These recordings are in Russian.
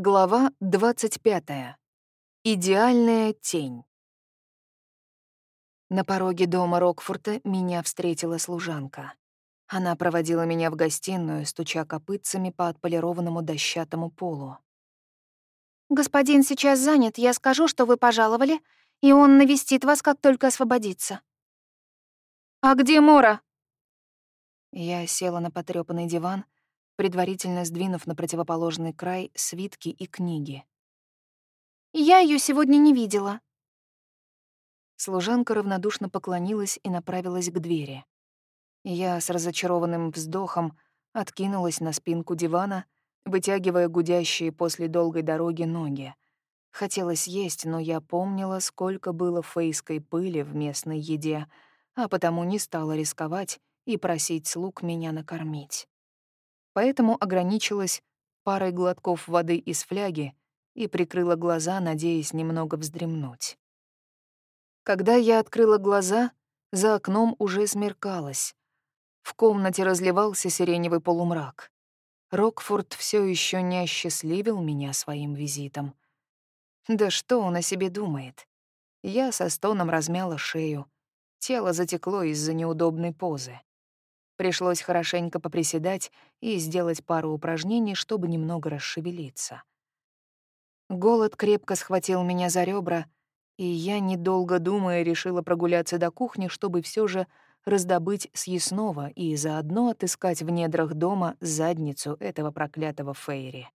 Глава 25. Идеальная тень. На пороге дома Рокфорта меня встретила служанка. Она проводила меня в гостиную, стуча копытцами по отполированному дощатому полу. «Господин сейчас занят, я скажу, что вы пожаловали, и он навестит вас, как только освободится». «А где Мора?» Я села на потрёпанный диван, предварительно сдвинув на противоположный край свитки и книги. «Я ее сегодня не видела». Служанка равнодушно поклонилась и направилась к двери. Я с разочарованным вздохом откинулась на спинку дивана, вытягивая гудящие после долгой дороги ноги. Хотелось есть, но я помнила, сколько было фейской пыли в местной еде, а потому не стала рисковать и просить слуг меня накормить поэтому ограничилась парой глотков воды из фляги и прикрыла глаза, надеясь немного вздремнуть. Когда я открыла глаза, за окном уже смеркалось. В комнате разливался сиреневый полумрак. Рокфорд все еще не осчастливил меня своим визитом. Да что он о себе думает? Я со стоном размяла шею. Тело затекло из-за неудобной позы. Пришлось хорошенько поприседать и сделать пару упражнений, чтобы немного расшевелиться. Голод крепко схватил меня за ребра, и я, недолго думая, решила прогуляться до кухни, чтобы все же раздобыть съестного и заодно отыскать в недрах дома задницу этого проклятого Фейри.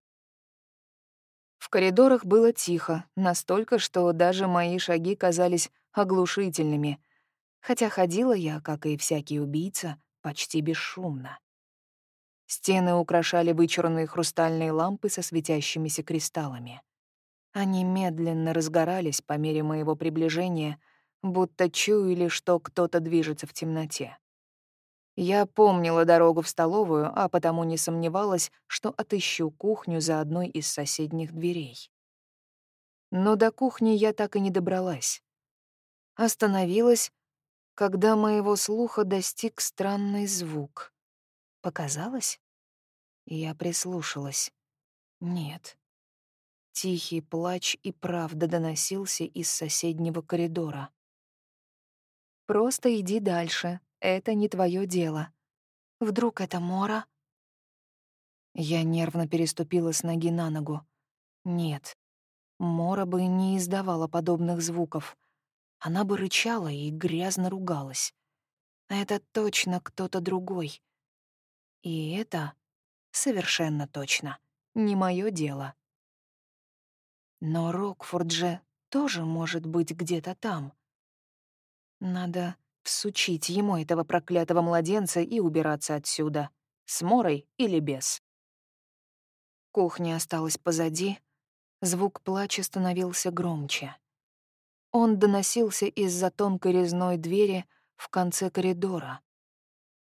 В коридорах было тихо, настолько, что даже мои шаги казались оглушительными, хотя ходила я, как и всякий убийца, почти бесшумно. Стены украшали вычурные хрустальные лампы со светящимися кристаллами. Они медленно разгорались по мере моего приближения, будто чуяли, что кто-то движется в темноте. Я помнила дорогу в столовую, а потому не сомневалась, что отыщу кухню за одной из соседних дверей. Но до кухни я так и не добралась. Остановилась, когда моего слуха достиг странный звук. Показалось? Я прислушалась. Нет. Тихий плач и правда доносился из соседнего коридора. «Просто иди дальше, это не твое дело. Вдруг это Мора?» Я нервно переступила с ноги на ногу. Нет, Мора бы не издавала подобных звуков. Она бы рычала и грязно ругалась. Это точно кто-то другой. И это совершенно точно не мое дело. Но Рокфорд же тоже может быть где-то там. Надо всучить ему этого проклятого младенца и убираться отсюда, с Морой или без. Кухня осталась позади, звук плача становился громче. Он доносился из-за тонкой резной двери в конце коридора.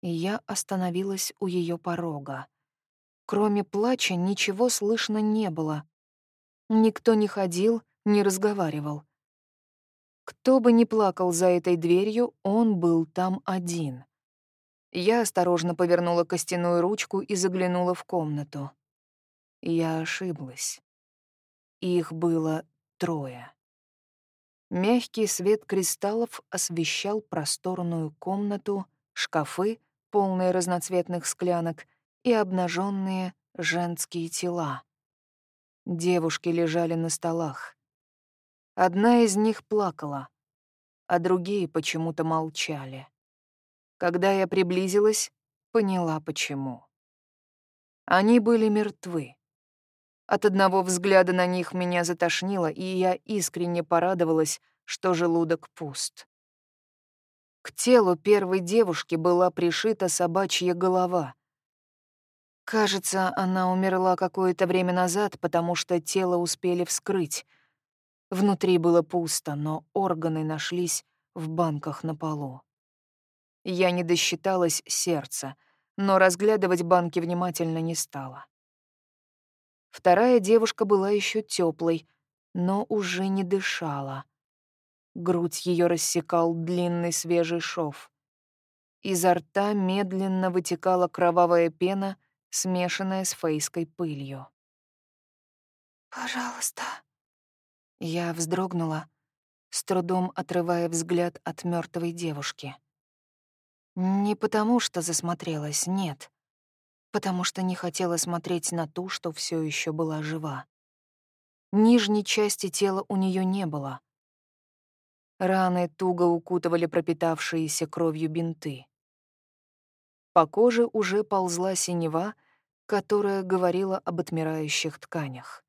И я остановилась у ее порога. Кроме плача ничего слышно не было. Никто не ходил, не разговаривал. Кто бы ни плакал за этой дверью, он был там один. Я осторожно повернула костяную ручку и заглянула в комнату. Я ошиблась. Их было трое. Мягкий свет кристаллов освещал просторную комнату, шкафы, полные разноцветных склянок, и обнаженные женские тела. Девушки лежали на столах. Одна из них плакала, а другие почему-то молчали. Когда я приблизилась, поняла, почему. Они были мертвы. От одного взгляда на них меня затошнило, и я искренне порадовалась, что желудок пуст. К телу первой девушки была пришита собачья голова. Кажется, она умерла какое-то время назад, потому что тело успели вскрыть. Внутри было пусто, но органы нашлись в банках на полу. Я не досчиталась сердца, но разглядывать банки внимательно не стала. Вторая девушка была еще теплой, но уже не дышала. Грудь ее рассекал длинный свежий шов. Изо рта медленно вытекала кровавая пена, смешанная с фейской пылью. Пожалуйста. Я вздрогнула, с трудом отрывая взгляд от мертвой девушки. Не потому, что засмотрелась, нет. Потому что не хотела смотреть на ту, что все еще была жива. Нижней части тела у нее не было. Раны туго укутывали пропитавшиеся кровью бинты. По коже уже ползла синева, которая говорила об отмирающих тканях.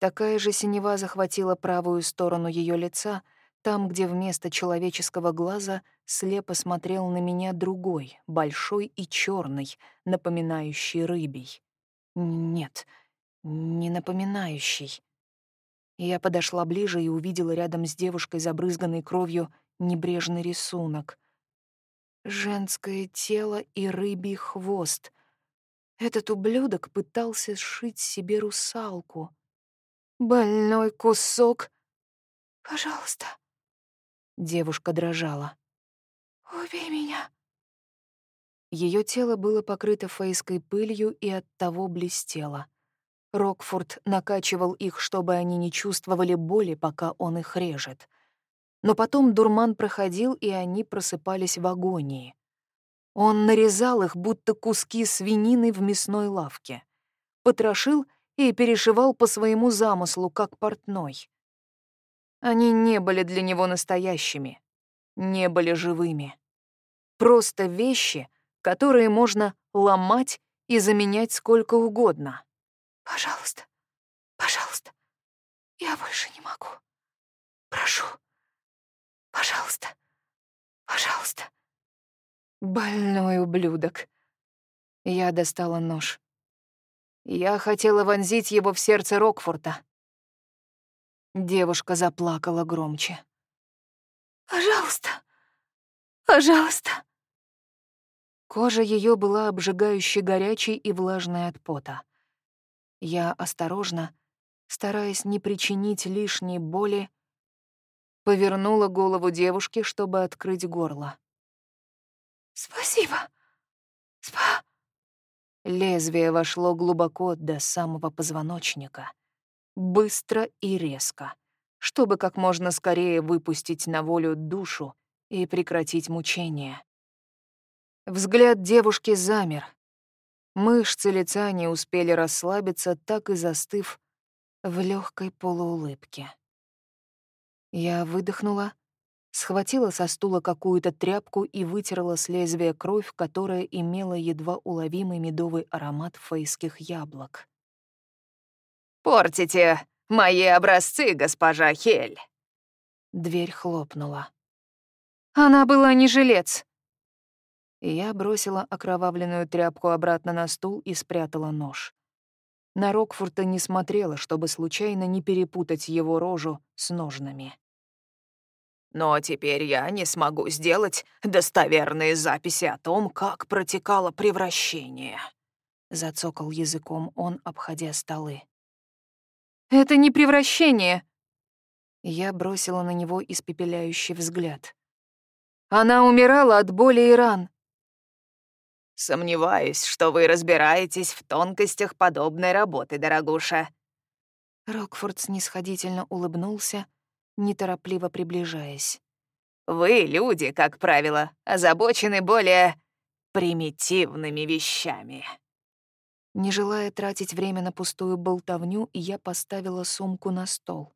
Такая же синева захватила правую сторону ее лица, там, где вместо человеческого глаза слепо смотрел на меня другой, большой и черный, напоминающий рыбий. Нет, не напоминающий. Я подошла ближе и увидела рядом с девушкой, забрызганной кровью, небрежный рисунок. Женское тело и рыбий хвост. Этот ублюдок пытался сшить себе русалку. Больной кусок. Пожалуйста. Девушка дрожала. Убей меня. Ее тело было покрыто фейской пылью и оттого блестело. Рокфорд накачивал их, чтобы они не чувствовали боли, пока он их режет. Но потом дурман проходил, и они просыпались в агонии. Он нарезал их, будто куски свинины в мясной лавке. Потрошил и перешивал по своему замыслу, как портной. Они не были для него настоящими, не были живыми. Просто вещи, которые можно ломать и заменять сколько угодно. Пожалуйста, пожалуйста, я больше не могу. Прошу, пожалуйста, пожалуйста. Больной ублюдок. Я достала нож. Я хотела вонзить его в сердце Рокфорта. Девушка заплакала громче. «Пожалуйста, пожалуйста». Кожа ее была обжигающе горячей и влажной от пота. Я осторожно, стараясь не причинить лишней боли, повернула голову девушки, чтобы открыть горло. «Спасибо. Спа...» Лезвие вошло глубоко до самого позвоночника, быстро и резко, чтобы как можно скорее выпустить на волю душу и прекратить мучение. Взгляд девушки замер, Мышцы лица не успели расслабиться, так и застыв в легкой полуулыбке. Я выдохнула, схватила со стула какую-то тряпку и вытерла с лезвия кровь, которая имела едва уловимый медовый аромат фейских яблок. «Портите мои образцы, госпожа Хель!» Дверь хлопнула. «Она была не жилец!» Я бросила окровавленную тряпку обратно на стул и спрятала нож. На Рокфорта не смотрела, чтобы случайно не перепутать его рожу с ножнами. «Но теперь я не смогу сделать достоверные записи о том, как протекало превращение», — зацокал языком он, обходя столы. «Это не превращение!» Я бросила на него испепеляющий взгляд. «Она умирала от боли и ран. Сомневаюсь, что вы разбираетесь в тонкостях подобной работы, дорогуша». Рокфорд снисходительно улыбнулся, неторопливо приближаясь. «Вы, люди, как правило, озабочены более примитивными вещами». Не желая тратить время на пустую болтовню, я поставила сумку на стол.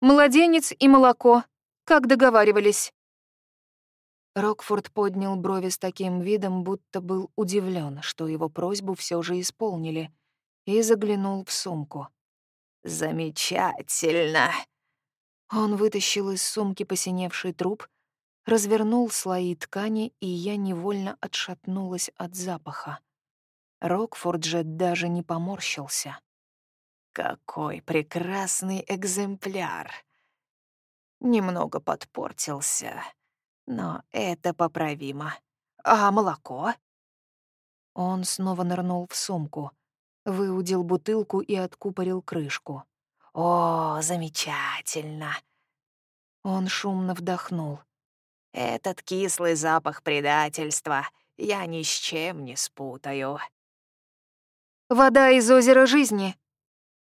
«Младенец и молоко, как договаривались». Рокфорд поднял брови с таким видом, будто был удивлен, что его просьбу все же исполнили, и заглянул в сумку. «Замечательно!» Он вытащил из сумки посиневший труп, развернул слои ткани, и я невольно отшатнулась от запаха. Рокфорд же даже не поморщился. «Какой прекрасный экземпляр!» Немного подпортился но это поправимо. А молоко? Он снова нырнул в сумку, выудил бутылку и откупорил крышку. О, замечательно. Он шумно вдохнул. Этот кислый запах предательства я ни с чем не спутаю. Вода из озера жизни.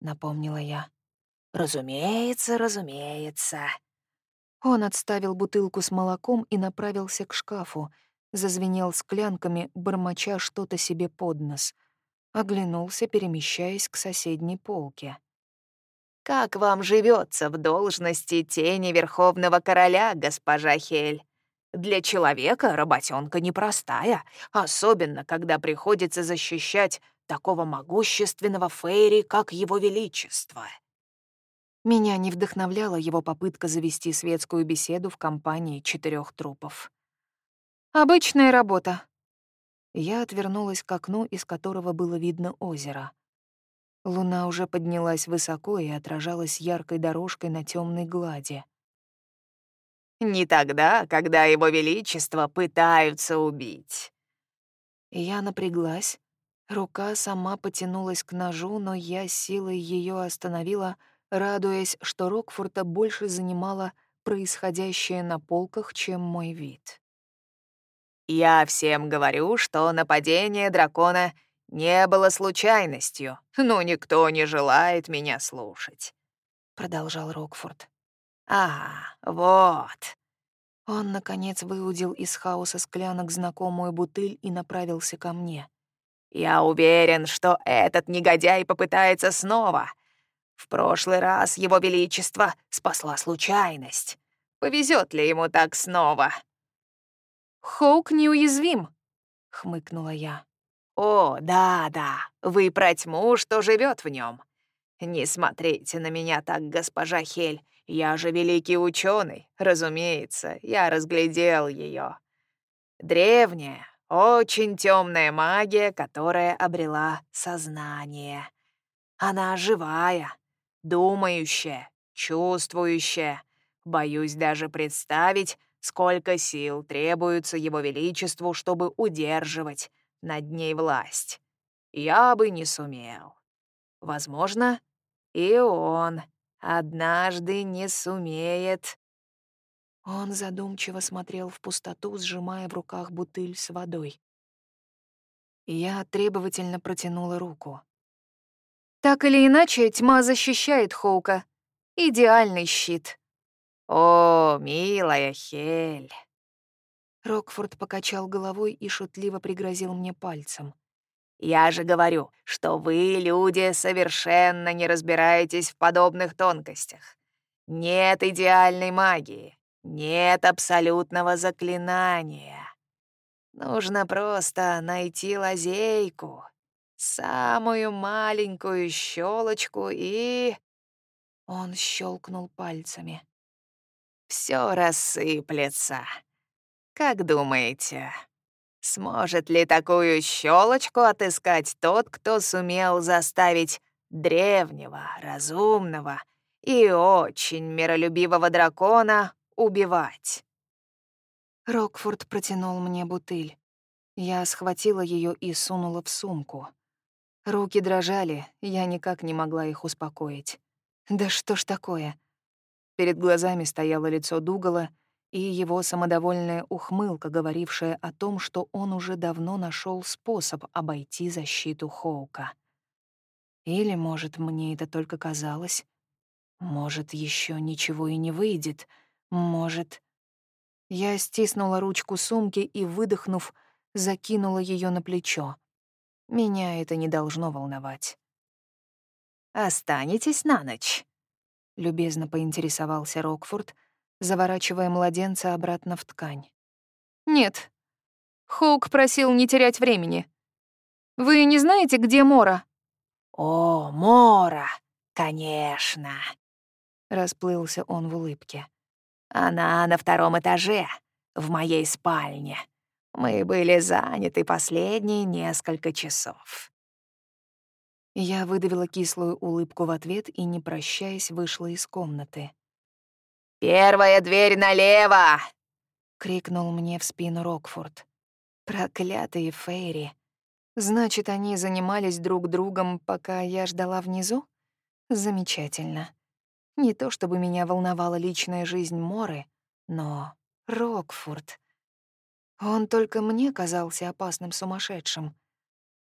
напомнила я. «Разумеется, разумеется». Он отставил бутылку с молоком и направился к шкафу, зазвенел склянками, бормоча что-то себе под нос. Оглянулся, перемещаясь к соседней полке. «Как вам живется в должности тени Верховного Короля, госпожа Хель? Для человека работенка непростая, особенно когда приходится защищать такого могущественного Фейри, как Его Величество». Меня не вдохновляла его попытка завести светскую беседу в компании четырех трупов. «Обычная работа». Я отвернулась к окну, из которого было видно озеро. Луна уже поднялась высоко и отражалась яркой дорожкой на темной глади. «Не тогда, когда Его Величество пытаются убить». Я напряглась. Рука сама потянулась к ножу, но я силой ее остановила — радуясь, что Рокфорта больше занимало происходящее на полках, чем мой вид. «Я всем говорю, что нападение дракона не было случайностью, но никто не желает меня слушать», — продолжал Рокфорд. «А, вот». Он, наконец, выудил из хаоса склянок знакомую бутыль и направился ко мне. «Я уверен, что этот негодяй попытается снова, в прошлый раз его величество спасла случайность. Повезет ли ему так снова? «Хоук неуязвим», — хмыкнула я. «О, да-да, вы про тьму, что живет в нем. Не смотрите на меня так, госпожа Хель. Я же великий ученый, разумеется, я разглядел ее. Древняя, очень темная магия, которая обрела сознание. Она живая, думающая, чувствующая. Боюсь даже представить, сколько сил требуется его величеству, чтобы удерживать над ней власть. Я бы не сумел. Возможно, и он однажды не сумеет. Он задумчиво смотрел в пустоту, сжимая в руках бутыль с водой. Я требовательно протянула руку. Так или иначе, тьма защищает Хоука. Идеальный щит. «О, милая Хель!» Рокфорд покачал головой и шутливо пригрозил мне пальцем. «Я же говорю, что вы, люди, совершенно не разбираетесь в подобных тонкостях. Нет идеальной магии, нет абсолютного заклинания. Нужно просто найти лазейку, самую маленькую щелочку и... Он щелкнул пальцами. Все рассыплется. Как думаете, сможет ли такую щелочку отыскать тот, кто сумел заставить древнего, разумного и очень миролюбивого дракона убивать? Рокфорд протянул мне бутыль. Я схватила ее и сунула в сумку. Руки дрожали, я никак не могла их успокоить. Да что ж такое? Перед глазами стояло лицо Дугала и его самодовольная ухмылка, говорившая о том, что он уже давно нашел способ обойти защиту Хоука. Или, может, мне это только казалось? Может, еще ничего и не выйдет? Может... Я стиснула ручку сумки и, выдохнув, закинула ее на плечо. Меня это не должно волновать. «Останетесь на ночь?» — любезно поинтересовался Рокфорд, заворачивая младенца обратно в ткань. «Нет. Хоук просил не терять времени. Вы не знаете, где Мора?» «О, Мора, конечно!» — расплылся он в улыбке. «Она на втором этаже, в моей спальне. Мы были заняты последние несколько часов. Я выдавила кислую улыбку в ответ и, не прощаясь, вышла из комнаты. «Первая дверь налево!» — крикнул мне в спину Рокфорд. «Проклятые Фейри! Значит, они занимались друг другом, пока я ждала внизу? Замечательно. Не то чтобы меня волновала личная жизнь Моры, но Рокфорд. Он только мне казался опасным сумасшедшим.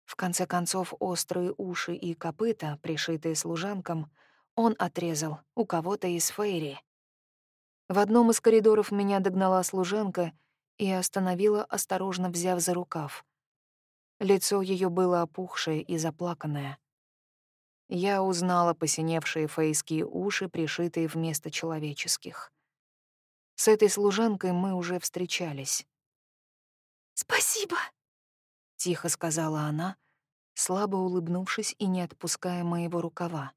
В конце концов, острые уши и копыта, пришитые служанкам, он отрезал у кого-то из Фейри. В одном из коридоров меня догнала служанка и остановила, осторожно взяв за рукав. Лицо ее было опухшее и заплаканное. Я узнала посиневшие фейские уши, пришитые вместо человеческих. С этой служанкой мы уже встречались. «Спасибо», — тихо сказала она, слабо улыбнувшись и не отпуская моего рукава.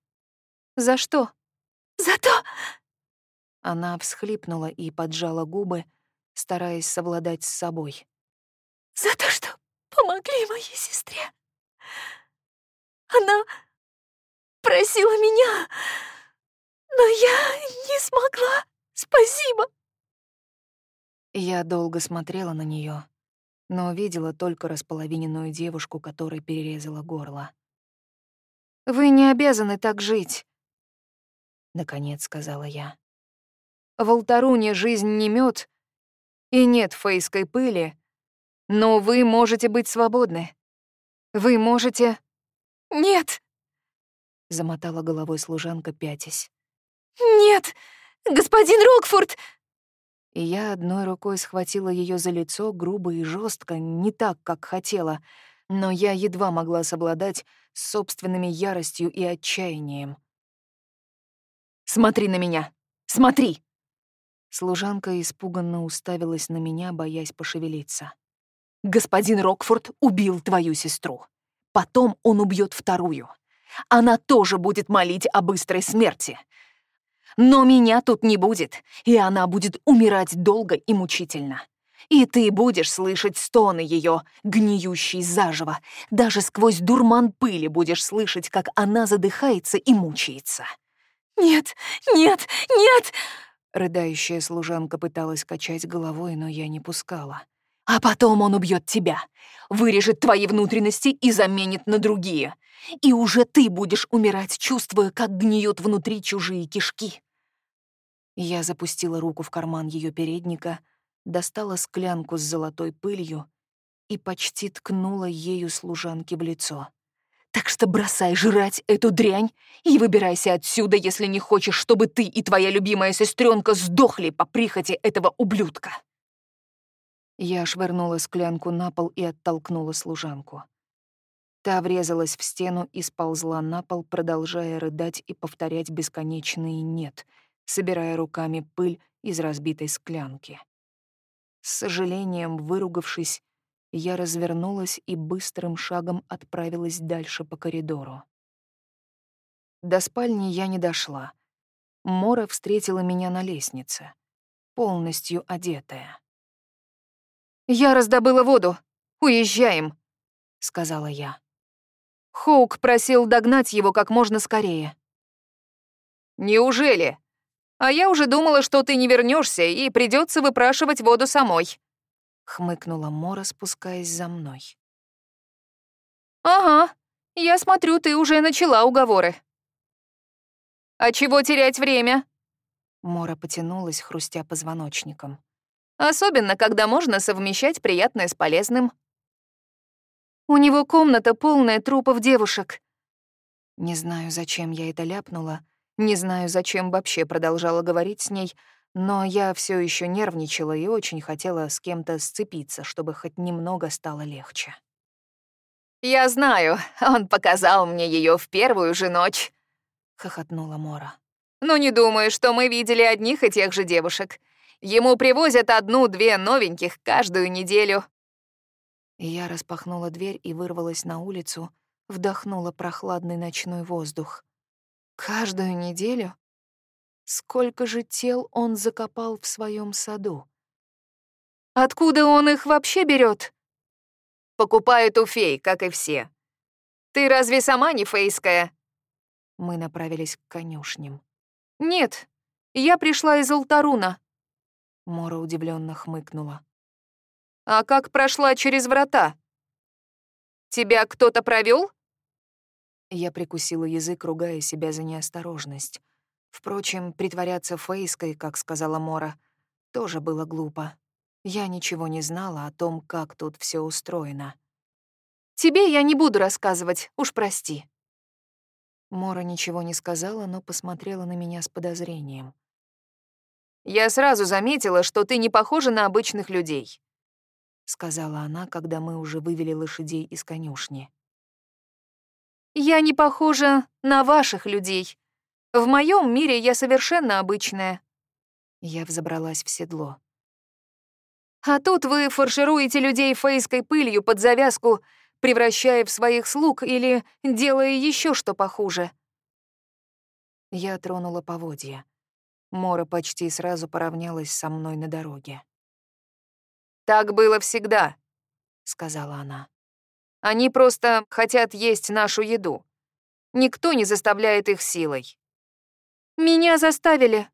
«За что?» «За то!» Она всхлипнула и поджала губы, стараясь совладать с собой. «За то, что помогли моей сестре. Она просила меня, но я не смогла. Спасибо!» Я долго смотрела на нее, но видела только располовиненную девушку, которой перерезала горло. «Вы не обязаны так жить», — наконец сказала я. «В Алтаруне жизнь не мед, и нет фейской пыли, но вы можете быть свободны. Вы можете...» «Нет!» — замотала головой служанка, пятясь. «Нет! Господин Рокфорд!» И я одной рукой схватила ее за лицо грубо и жестко, не так, как хотела, но я едва могла совладать с собственными яростью и отчаянием. «Смотри на меня! Смотри!» Служанка испуганно уставилась на меня, боясь пошевелиться. «Господин Рокфорд убил твою сестру. Потом он убьет вторую. Она тоже будет молить о быстрой смерти. Но меня тут не будет, и она будет умирать долго и мучительно. И ты будешь слышать стоны ее, гниющей заживо. Даже сквозь дурман пыли будешь слышать, как она задыхается и мучается. «Нет, нет, нет!» Рыдающая служанка пыталась качать головой, но я не пускала. «А потом он убьет тебя, вырежет твои внутренности и заменит на другие. И уже ты будешь умирать, чувствуя, как гниют внутри чужие кишки». Я запустила руку в карман ее передника, достала склянку с золотой пылью и почти ткнула ею служанке в лицо. Так что бросай жрать эту дрянь и выбирайся отсюда, если не хочешь, чтобы ты и твоя любимая сестренка сдохли по прихоти этого ублюдка. Я швырнула склянку на пол и оттолкнула служанку. Та врезалась в стену и сползла на пол, продолжая рыдать и повторять бесконечные «нет», собирая руками пыль из разбитой склянки. С сожалением, выругавшись, я развернулась и быстрым шагом отправилась дальше по коридору. До спальни я не дошла. Мора встретила меня на лестнице, полностью одетая. «Я раздобыла воду. Уезжаем», — сказала я. Хоук просил догнать его как можно скорее. «Неужели? А я уже думала, что ты не вернешься и придется выпрашивать воду самой», — хмыкнула Мора, спускаясь за мной. «Ага, я смотрю, ты уже начала уговоры». «А чего терять время?» Мора потянулась, хрустя позвоночником. «Особенно, когда можно совмещать приятное с полезным». «У него комната полная трупов девушек». Не знаю, зачем я это ляпнула, не знаю, зачем вообще продолжала говорить с ней, но я все еще нервничала и очень хотела с кем-то сцепиться, чтобы хоть немного стало легче. «Я знаю, он показал мне ее в первую же ночь», — хохотнула Мора. «Но не думаю, что мы видели одних и тех же девушек. Ему привозят одну-две новеньких каждую неделю». Я распахнула дверь и вырвалась на улицу, вдохнула прохладный ночной воздух. «Каждую неделю?» Сколько же тел он закопал в своем саду? Откуда он их вообще берет? Покупает у фей, как и все. Ты разве сама не фейская? Мы направились к конюшням. Нет, я пришла из Алтаруна. Мора удивленно хмыкнула. А как прошла через врата? Тебя кто-то провел? Я прикусила язык, ругая себя за неосторожность. Впрочем, притворяться Фейской, как сказала Мора, тоже было глупо. Я ничего не знала о том, как тут все устроено. Тебе я не буду рассказывать, уж прости». Мора ничего не сказала, но посмотрела на меня с подозрением. «Я сразу заметила, что ты не похожа на обычных людей», — сказала она, когда мы уже вывели лошадей из конюшни. «Я не похожа на ваших людей. В моем мире я совершенно обычная». Я взобралась в седло. «А тут вы фаршируете людей фейской пылью под завязку превращая в своих слуг или делая еще что похуже. Я тронула поводья. Мора почти сразу поравнялась со мной на дороге. «Так было всегда», — сказала она. «Они просто хотят есть нашу еду. Никто не заставляет их силой». «Меня заставили».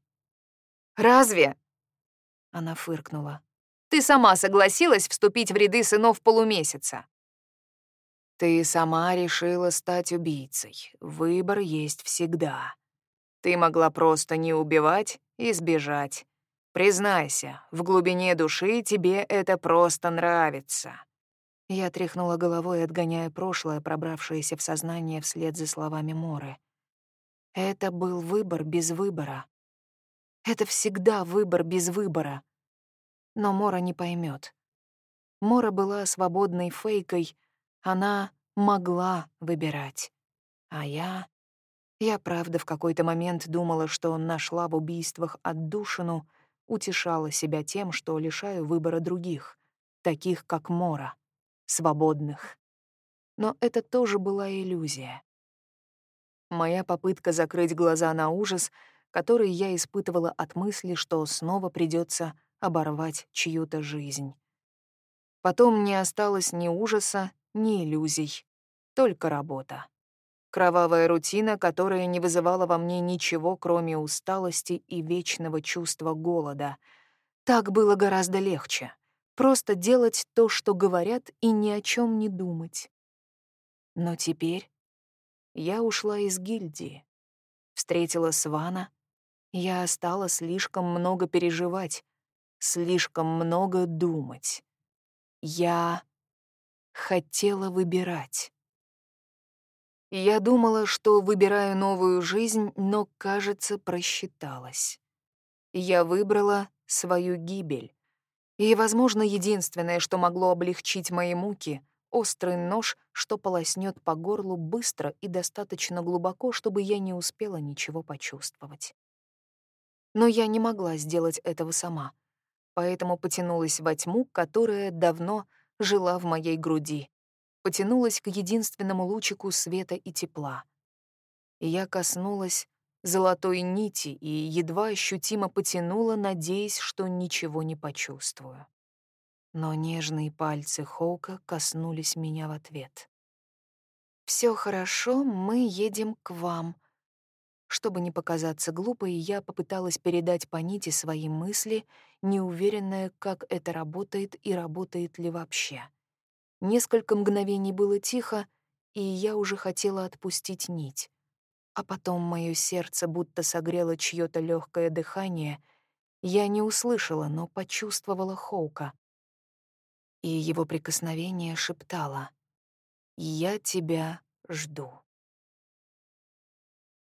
«Разве?» Она фыркнула. «Ты сама согласилась вступить в ряды сынов полумесяца. Ты сама решила стать убийцей. Выбор есть всегда. Ты могла просто не убивать и сбежать. Признайся, в глубине души тебе это просто нравится. Я тряхнула головой, отгоняя прошлое, пробравшееся в сознание вслед за словами Моры. Это был выбор без выбора. Это всегда выбор без выбора. Но Мора не поймет. Мора была свободной фейкой, она могла выбирать. А я... Я, правда, в какой-то момент думала, что нашла в убийствах отдушину, утешала себя тем, что лишаю выбора других, таких как Мора, свободных. Но это тоже была иллюзия. Моя попытка закрыть глаза на ужас, который я испытывала от мысли, что снова придется оборвать чью-то жизнь. Потом не осталось ни ужаса, ни иллюзий, только работа. Кровавая рутина, которая не вызывала во мне ничего, кроме усталости и вечного чувства голода. Так было гораздо легче. Просто делать то, что говорят, и ни о чем не думать. Но теперь я ушла из гильдии. Встретила Свана. Я стала слишком много переживать, слишком много думать. Я хотела выбирать. Я думала, что выбираю новую жизнь, но, кажется, просчиталась. Я выбрала свою гибель. И, возможно, единственное, что могло облегчить мои муки — острый нож, что полоснет по горлу быстро и достаточно глубоко, чтобы я не успела ничего почувствовать. Но я не могла сделать этого сама, поэтому потянулась во тьму, которая давно жила в моей груди, потянулась к единственному лучику света и тепла. Я коснулась золотой нити и едва ощутимо потянула, надеясь, что ничего не почувствую. Но нежные пальцы Хоука коснулись меня в ответ. Все хорошо, мы едем к вам», чтобы не показаться глупой, я попыталась передать по нити свои мысли, неуверенная, как это работает и работает ли вообще. Несколько мгновений было тихо, и я уже хотела отпустить нить. А потом мое сердце будто согрело чье то легкое дыхание. Я не услышала, но почувствовала Хоука. И его прикосновение шептало «Я тебя жду».